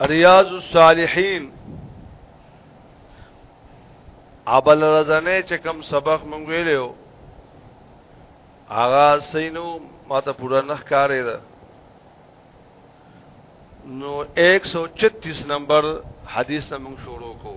ریاض الصالحین ابل رزنه چې کوم سبق مونږ ویلو آغا سینو ماته پورا نه ښکارې ده نو 136 نمبر حدیث موږ شروع کو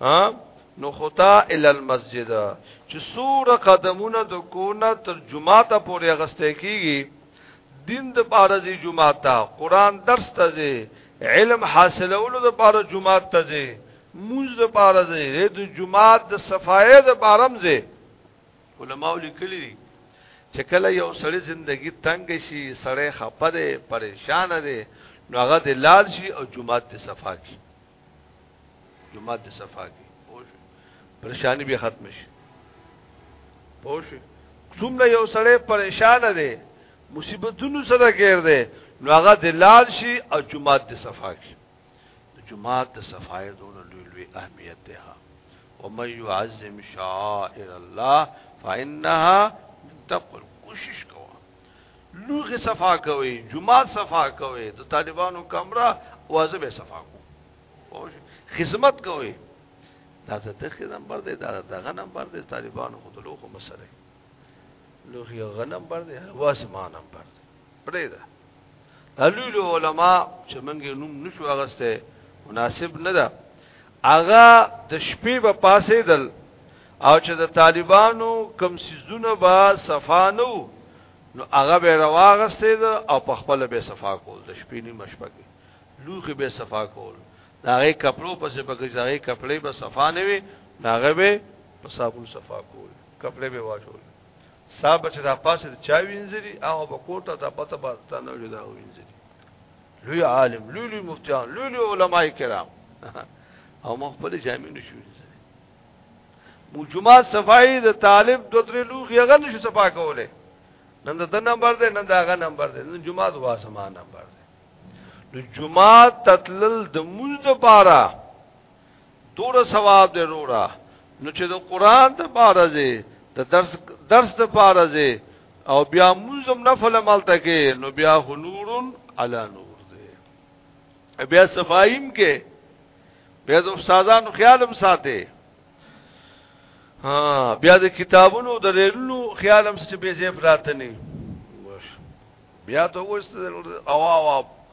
ها نو خطا ال المسجد چې سور قدمونه د کونه تر جمعه ته پورې غسته کیږي دین د بارزي جمعه ته قران درس ته علم حاصلولو د بار جمعه ته موز د بارزي د جمعه د صفای د بارم زه علماء لیکلي چې کله یو سړی زندگی تنگ شي سړی خپه دی پریشان دی نو هغه د لال شي او جمعه ته صفا کی جمعات دې صفا کی پوه پریشانی به ختم شي پوه څومره یو سړی پریشان دی مصیبتونو سره ګیر دی نو هغه د لال شي او جمعات د صفا کی د جمعات د صفای دون لوی لوی اهمیت ده او مې يعظم شائر الله فانها من تقوى کوشش کوه لوغه صفا کوي جمعه صفا کوي د طالبانو کمره وازه به صفا کو خدمت کوي دا ته دغه نمبر دی دا دغه نمبر دی طالبانو خود لوخو مسره لوخي غنم بر دی واسه ما نمبر دی پرې ده لوی علماء چې منګه نوم نشو اغسته مناسب نه ده اغا د شپې په پاسې دل او چې د طالبانو کم سيزونه با صفانو نو هغه به رواغسته ده او په خپل به صفا کول د شپې نیمه شپه کې لوخي به صفا کول دا غي کپلو پسې پکې ځای کپلې به صفا نه وي دا غي به په صابون صفا کول کپلې به واچول صاحب چې دا پاسه چا وینځري هغه په کوټه ته پته پته نه وي دا وینځري لوی عالم لوی لوی مفتیان لوی لوی علما کرام او مخ په جامع نشو وینځري مو جمعه صفای د طالب د تر لوخي هغه نشو صفا کوله نن د نمبر دی نن دا هغه نمبر دی نن جمعه وا سما نمبر دی نو جمعه تتلل د مول د پاره دوره ثواب دی وروره نو چې د قران ته پاره دی د درس درس ته پاره دی او بیا منظم نفل مالته کې نو بیا نورن علی نور دی بیا صفایم کې بیا د استادانو خیالم ساته ها بیا د کتابونو د ریلونو خیالم چې به زیف راتنی بیا ته وست او او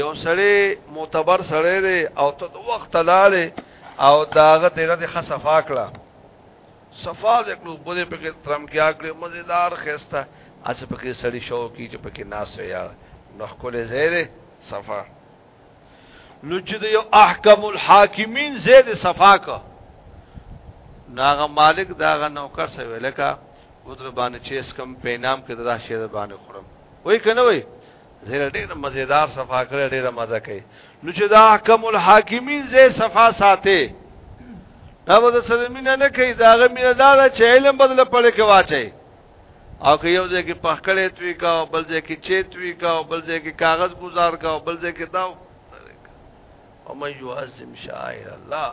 یو سړی معتبر سړی دی او ته د وخت لاله او داغه تیرا د خصفا کړه صفا د کلو بده په کې ترم کې اکړه مزیدار خسته اچ په کې سړی شوقي چې په کې ناس یا نو خپل زیره صفا نو چې د یو احکم الحاکمین زید صفا کا ناغه مالک داغه نوکر سره ویلکا ودر باندې چیس کم پینام کې دا شی باندې خورم وای کنه وای زیر ډیر مزیدار صفا کړی ډیر مزه کوي نو چې دا احکم الحاکمین زې صفا ساتي دا به سره مینه نه کوي دا غو مینه دار چې علم بدل پړې کې واچي او که یو ځای کې پخکړې توی کا او بل ځای کې چیت وی کا او بل ځای کې کاغذ گزار کا او بل ځای کې دا او مې یو عظیم شاعر الله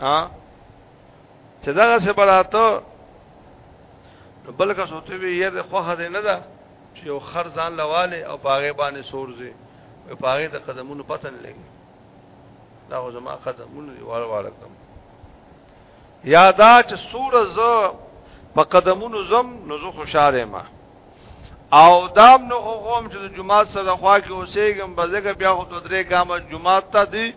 ها چې دا څه براته بلکې سوته وی یې د خوخه دې نه ده چې یو خر ځان لواله او پاغه باندې سورځي او پاغه د قدمونو پتن لګي دا خو زما قدمونو دی واره واره کوم یادا چې سورز په قدمونو زم نو زه خوشاله ما او دام نو غوم چې جمعه سره خوا کې اوسېګم بزګه بیا خو درې ګامه جمعه ته دی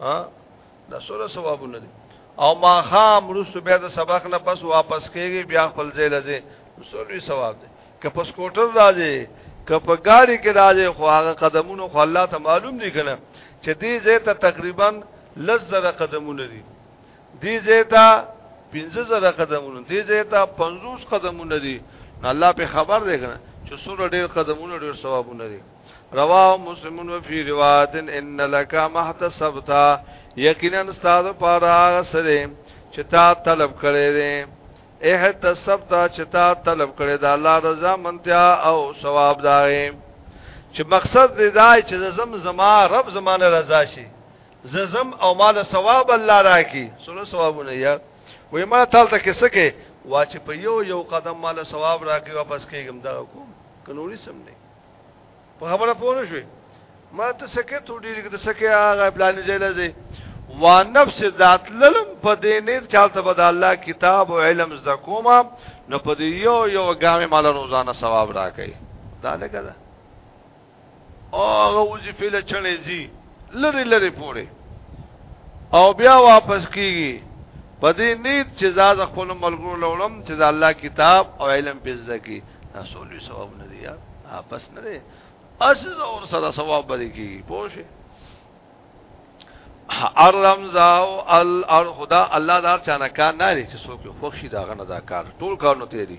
ها دا سره ثوابونه دي او ما خام رسو بیا د سبق نه پس واپس کېږي بیا خپل ځای لځي سولوي ثواب دي که پس کوټر راځي که په ګاډي کې راځي خو هغه قدمونو خو الله ته معلوم دي کنه چې دې ځای ته تقریبا لزر قدمونه دي دې ځای ته 15000 قدمونه دې ځای ته 50 قدمونه دي الله په خبر دی کنه چې سور ډېر قدمونه ډېر ثوابونه دي رواه مسلم و فی روایت ان لک محتسبت یقینا استاد پارا سره چې تا طلب کړی دی احتسبت چې تا طلب کړی دا الله رضا منتیا او ثواب دای چې مقصد دی دا چې زم زما رب زمانه رضا شي زم او مال ثواب الله راکی سره ثوابونه یار وې ما تل ته کې سکه واچ په یو یو قدم مال ثواب راکی واپس کېږم دا کوم کنوري سم نه په خبره پوه نه شوي ما ته سکه تو ډیر کې د سکه هغه پلان ځای لځي وا نفس ذات للم په دې نه چالتہ بد الله کتاب او علم ز کوما نو په دې یو یو ګامه مال روزانه ثواب راکړي دا لګا دا او وظیفه لچنې زی لری لری پوره او بیا واپس کیږي په دې نیت چې زاد خپل ملګرو لولم چې د الله کتاب او علم په ځای کې رسول ثواب نه دی یار واپس نه دی اسز اور سره ثواب بری کیږي پوه الرمزا او الار خدا الله دار چانه کار نه لري چې څوک خوښي دا غنه دا کار ټول کار نو تیری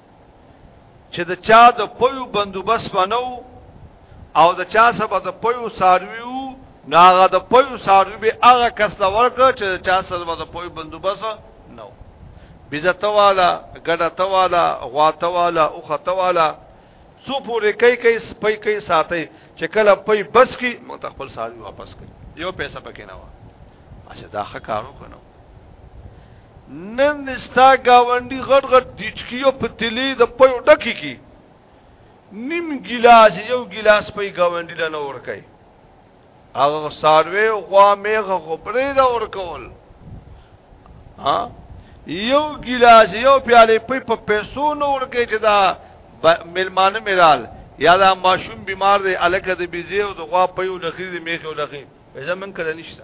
چې د چا د پویو بندوبس بنو او د چا سبا د پویو سارویو ناغه د پویو ساروی به هغه کس لا ورکړ چې د چا سبا د پویو بندوبس نو بزته والا ګډته والا غواته والا او خته والا څو پورې کوي کوي سپي کوي ساتي چې کله پي بس کی متخپل ساروی واپس کوي یو پیسې پکې نه و اچھا دا ښه کارو کنه نن نستا گاونډي غټ غټ ټچکی او پتلی د پيو ډکی کی نیم ګلاس یو ګلاس په گاونډي لا نه ورکای هغه ساروی غوا میغه خو پرې دا ورکول ها یو ګلاس یو پیاله په په پیسو نه ورکای چې دا ملمانه ملال یا دا ماشوم بیمار دی الکه د بيزي او د غوا په یو لخي د میخه لخي زمون کړه نشته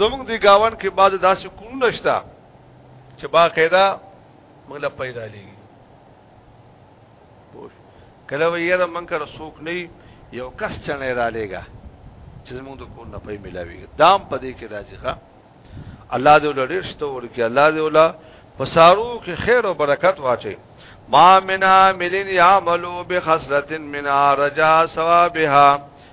زموږ دی گاون کې بعض داسې کورونه شته چې باقاعده موږ له پیدا لګي پوه کله ویره موږ کر سوک نه یو کس چنه را لګا چې موږ د کور نه پي ملاوي دام پدې کې راځي ښا الله دې ولډیر شته ورکی الله دې ولا پسارو کې خیر او برکت واچي ما منا ملین یعملو بخصلت منا رجا ثوابها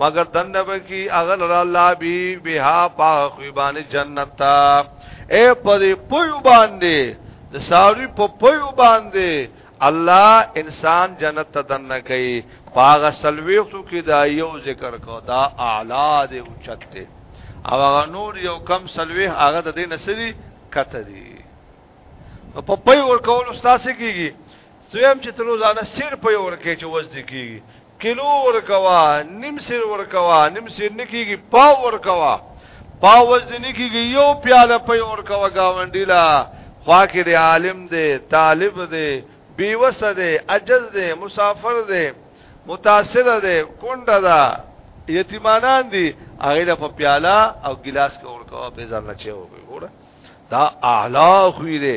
مگر دن بکی اغل را الله بی بها پا خویبان جنت تا اے پدی پویو باندی د ساری په پویو باندی الله انسان جنت ته دن کوي پاغه سلويختو کې دا یو ذکر کو دا اعلی دی او چت دی او هغه نور یو کم سلويخ هغه د دې نسري کته دی نو په پي ور کول استاد کیږي سویم چې تر روزانه سیر په ور کې چې وځ کیږي کلو ورکوا نیم سیر ورکوا نیم سیر نکیږي پاو ورکوا پاو وزن نکیږي یو پیاله پي ورکوا گاونډی لا خوا کې دی عالم دی طالب دی بیوس دی عجز دی مسافر دی متاثر دی کونډه ده یتیمانان دي هغه په پیاله او ګلاس کې ورکوا په ځان نه چي وګوره دا اعلی خوې دی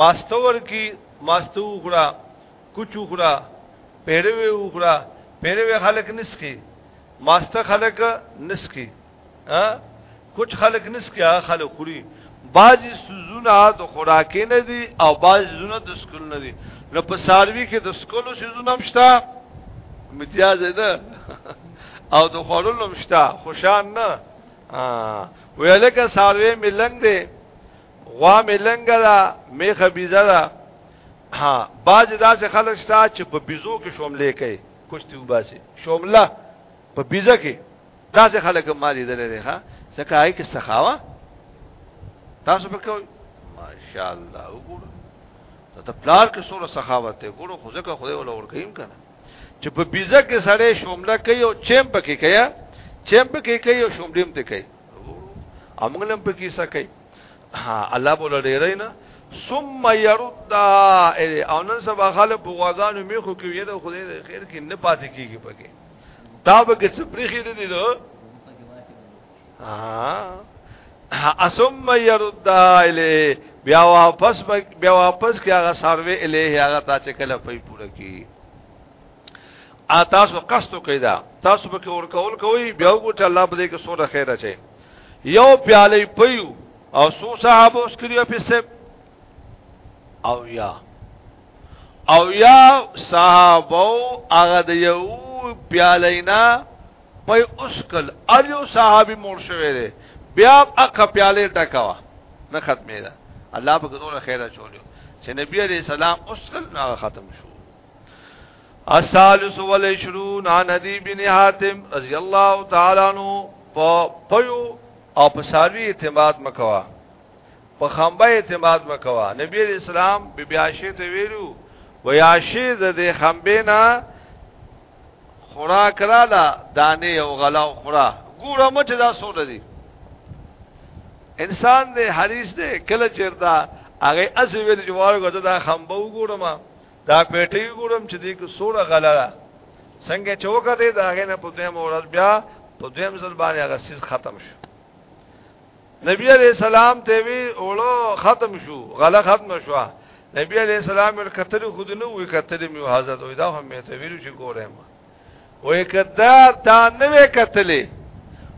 ماسته ورکی ماسته وخړه کوچ وخړه پیروي وخړه پیروي خلک نسکی ماسته خلک نسکی ها کوچ خلک نسکی هغه خلک خوري بعضی سوزونه د خوراکې نه دي او بعضی سوزونه د سکول نه دي نو په ساروي کې د سکولو سوزونه هم شته امتیاز ده او د خورلو هم شته خوشان نه ویلکه ساروي ملنګ دی غوا مې لنګه ده میخه بیزه ده ها باج داسې خلک شته چې په بیزو کې شوملې کوي کوشتي وباسي شومله په بیزه کې داسې خلک ما لیدل دي ها ځکه هاي کې سخاوه تاسو په کوي ماشاءالله وګورئ ته پلار کې سوره سخاوت ته ګورو خو ځکه خدای ولا ور کوي کنه چې په بیزه کې سړې شومله کوي او چیم پکې کوي چیم پکې کوي او شومډیم ته کوي امغلم په کیسه کوي الله بوله ډیرای نه ثم يردها الى او نن سبا خلک په غوازانو میخو کې یې د خدای د خیر کې نه پاتې کیږي پکې دا به کې سپریخي دي دي ها اسم يردها الى بیا واپس بیا واپس کې هغه سروي الیه هغه تا چې کله پي پوره کی ا تاسو قصد کوي دا تاسو به ور کول کوي بیا وګورئ الله به دې کې سوره خیر اچي یو پیاله پیو او سو صاحب اوس کړیو په سب او یا او یا صاحب او هغه د یو پیاله نه پي اوسکل ار یو صحابي مور شوی دی بیا اخ پیاله ټکوا نه ختمه ده الله په ګورو خیره چولیو چې نبی عليه السلام اوسکل نه ختم شو الثالث والعشرون عن ابي بن حاتم رضی الله تعالی عنہ په پيو او په ساروی اعتماد مکوا په خمبه اعتماد مکوا نبی اسلام بی بی عائشه ته ویلو و یاشه د دې خمبه نه خوراک را لا دانه او غلا او خورا ګوره مچ دا سوره دي انسان دې حریص دې کله چیرتا هغه از ویل جوار غته دا خمبه وګورم دا پیټي ګورم چې دې کې سوره غلره څنګه چوکه دې دا غې نه پدې مورز بیا په دویم ځل باندې هغه سیس ختم شو نبی علیہ السلام ته وی اولو ختم شو غله ختم شو نبی علیہ السلام ور کتل خود نو وی کتل می حضرت وی دا هم ته ویلو چې ګورم وې کدا دا نه وې کتلې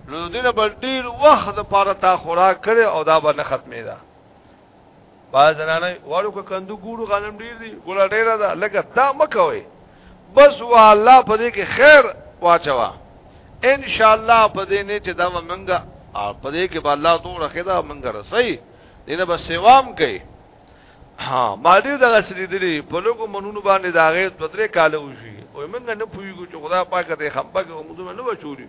لودینه بل ډیر وخت لپاره تا خوراک کړي او دا به نه ختمې ده با زنانه وړو که کندو ګورو غنم ډیر دی ګولا ډیره ده لکه دا مکوي بس والله په دې کې خیر واچوا ان شاء الله په دې نه چې دا منګه په دې کې به الله دوه خدا منګه رسي دینه بس سیوام کوي ها ما دې دا غسرې دي په لوګو منونو باندې دا غي پترې کاله وشي او منګه نه پويګو چې خدا پاک دې خپګه موږ نه وچولي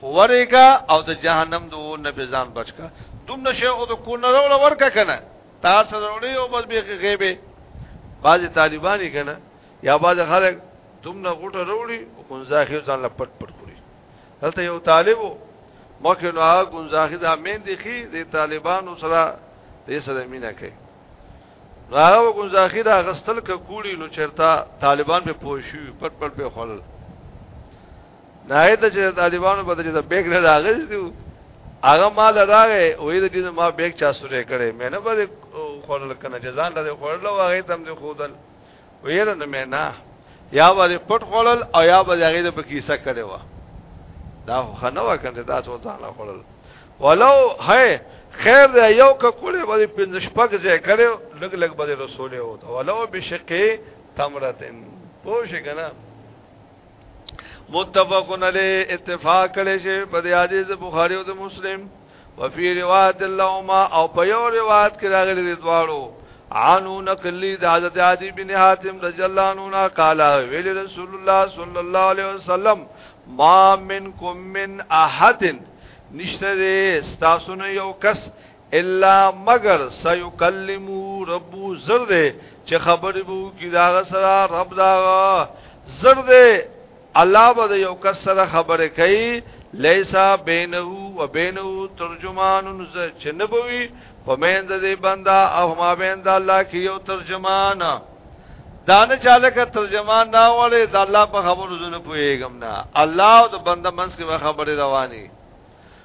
خو ورېګا او د جهنم د اور نه به ځان بچ کا دوم نشه او د کو نه راول ورکا کنه تار سره وړي او بس به غیبه بعضی طالبانی کنه یا بعض خلک دوم نه غټه وروړي او ګنزاخي ځان لا پټ پټ کړی دلته یو طالبو مخه نو هغه ګنزاخي د امین دی خي د طالبانو سره دې سره مینا کوي راو ګنزاخي دا غستل ک کوړي نو چرتا طالبان په پوښي پټ پټ په خلل نه ته چې طالبانو په دې ته بیگ نه راغلی و هغه مال راغې وې د دې ما بیگ چا سره کړې مې نه به خورل کنه جزان لري خورل او هغه تم دې خودل وې نه مې نه یا به پټ خورل او یا به هغه د پکیسه کړې و دا خو نه وکنه دا څو ځان خورل ولو هي خیر دی یو ککوله باندې پنځه شپږ ځای کړو لګ لګ باندې رسول یو ولو بشقه تمرتن پوه شي کنه متفقن علی اتفاق کړي شي په دې حدیث بخاری او مسلم وفي روایت اللهما او په یو روایت کې راغلي دي دواړو عنو نقلی د حضرت عادی بن حاتم رضی الله عنه قال ویل رسول الله صلی الله علیه وسلم ما منکم من احد نشته دې ستاسو نه یو کس الا مگر سيكلمو رب زر دې چې خبرې بو کی دا سره رب دا زر دې الله به یو کس سره خبرې کوي لیسا بینه و بینه ترجمان نزه چې نبوي په مند دې بندا او ما بند الله کې یو ترجمان دانه چاله کا ترجمان دا وړي د الله په خبرو زونه پويګم نه الله او د بنده منس کې خبره رواني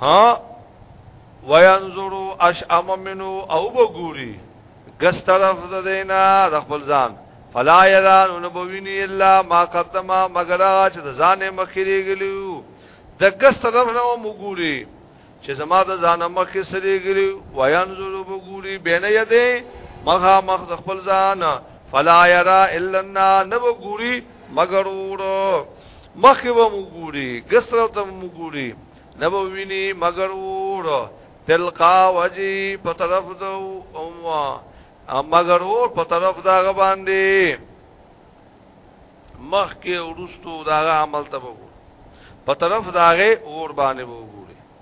ها وینظروا اشعم منو او بګوري ګس طرف د دینا د خپل ځان فلا یران نبوینی الا ما قدما مگر چې د ځان مخکري غلیو د ګس طرف نه وګوري چې زما د ځان مخکې سری غلی وینظر وګوري بین یده مخا مخ د خپل ځان فلا یرا الا النار نبوګوري مگر ورو مخه به مو ګوري ګسره ته مو ګوري نه به ویني مگر ور تلقا وجي په طرف دو اوما مگر ور په طرف دا غ باندې مخ کې ورستو دا عمل ته وګور په طرف داغه اور باندې وګور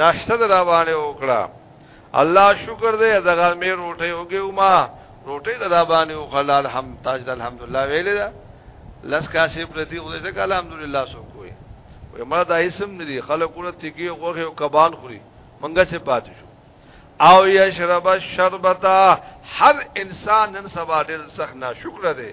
ناشته د رابانه وکړه الله شکر دې د غرمې روټي وګیو ما روټي د رابانه وکړه الحمد تاج د الحمدلله ویلې ده لس کاسې پرتی خو دې ته الحمدلله سو کوی وې ما دا اسم ندي خلکو ته تیګي غوخه او کبان خوري منګه سه پات شو او یشرب الشربتا هر انسان نن سبا ډېر سخت ناشکر دی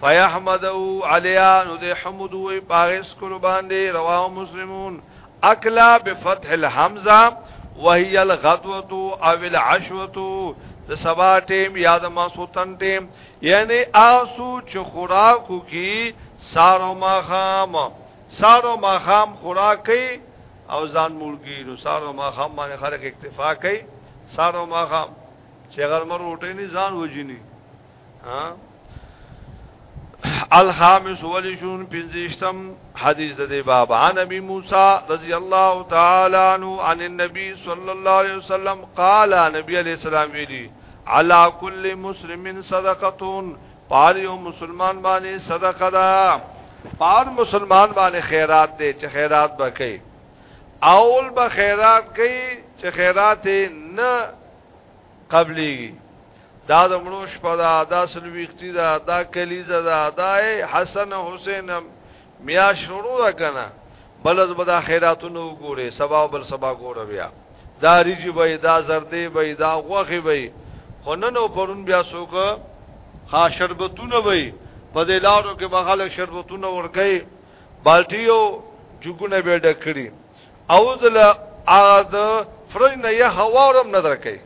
فیحمدو علیا نو د حمدو پاغس کول باندې رواه مسلمون اکلا بفتح الحمزه وهي الغدوه او العشوه د سبا ټیم یا د ماسوتن ټیم یعنی آسو چې خوراکو کی سارو ما خام سارو ما خام خوراکي او ځان مولګي نو سارو ما خام باندې خلک اکتفا کوي سارو ما خام چې غرمه روټي نه ځان وجني الخامس ولشون پنزشتم حدیث دے باب عن ابی موسیٰ رضی اللہ تعالی عنہ عن النبی صلی اللہ علیہ وسلم قال نبی علیہ السلام ویلی علا کل مسلم صدقتون پاری او مسلمان باندې صدقه دا پار مسلمان باندې خیرات دے چې خیرات بکئی اول به خیرات کئی چې خیرات نه قبليږي دا د مړو شپه دا دا سلويختی دا دا کلیزه دا دا حسن حسین میا شروع دا کنه بلز بدا خیراتونو وګوره سبا بل سبا ګوره بیا دا ریجی به دا زردې به دا غوخي به خنن او پرون بیا سوک ها شربتونه به په دې لارو کې به خلک شربتونه ورکي بالټیو جګونه به ډکړي او دل اغد فرج نه یه هوارم نه درکې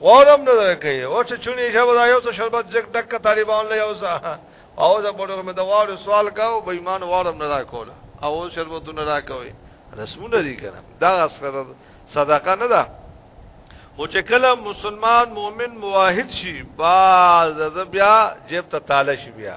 وارم نه درکې او چې چونی شابه دا یو څه شربت جګ ډک طالبان له یو ځه او دا بلوغ مې دا وارو سوال کاو به ایمان وارم نه راکول او شربتونه راکوي رسمونه دي کنه دا اسره صدقه نه ده او چې کله مسلمان مؤمن موحد شي باز بیا جیب ته تاله شي بیا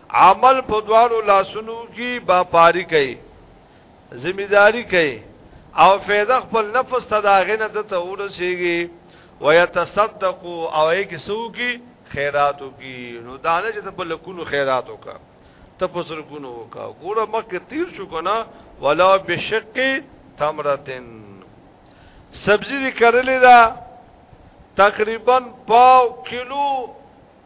عمل په دوارو لاسونو کی با پاری کئی زمیداری کئی او فیده خپل نفس تا داغین دتا ورسیگی ویتصدقو او ایک سو کی خیراتو کی نو دانه چې ته په لکونو خیراتو کا ته په سرګونو وکا ګوره مکه تیر شو کنه ولا بشق تمرتن سبزی دی کرلی دا تقریبا پاو کلو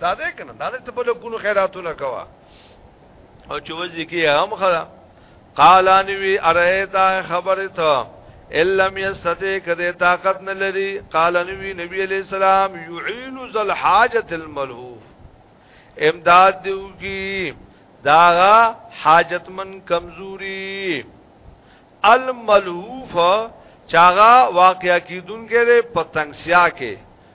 دا دې کنه دا دې ته په لکونو خیراتونه کوا او چې وځي کې هم خلا قال انوي ارایتا خبره ته الا یستطيع کده طاقت نه لري قال انوي نبی عليه السلام يعين ذل حاجت الملهوف امداد دیو کی داغا حاجتمن کمزوری الملهوف چاغا واقعیا کیدون کې په تنگسیا کې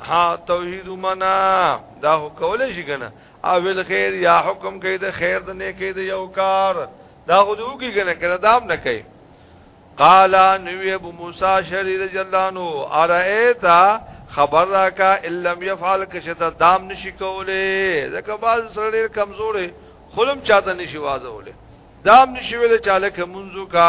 ها توحید منا دا هو کولې شي کنه او ول خیر یا حکم کوي د خیر د نه کوي د یو کار دا خو دوی کې کنه کنه دام نه کوي قال نبی ابو موسی شری رضی الله عنه ارایتا خبر راکا الم يفعل کشته دام نشي کوله ځکه باز سره ډیر کمزورې خلم چاته نشي وازه وله دام نشي ویل چاله کومزو کا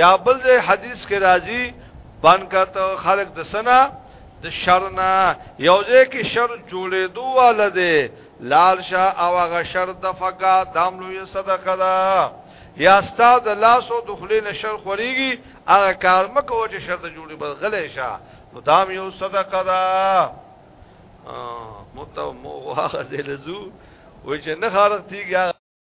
یا بل ځای حدیث کې راځي بنکت خلق د سنا د شرنا یو ځای کې شر جوړې دوه لده لال شاه او هغه شر د فقا داملو یې صدقه ده یا استاد د لاس او دخلې نه شر خوريږي هغه کار مکو چې شر ته جوړي بس غلې شه نو دام یو صدقه ده متو مو واخذ لزو و چې نه خارق تیږي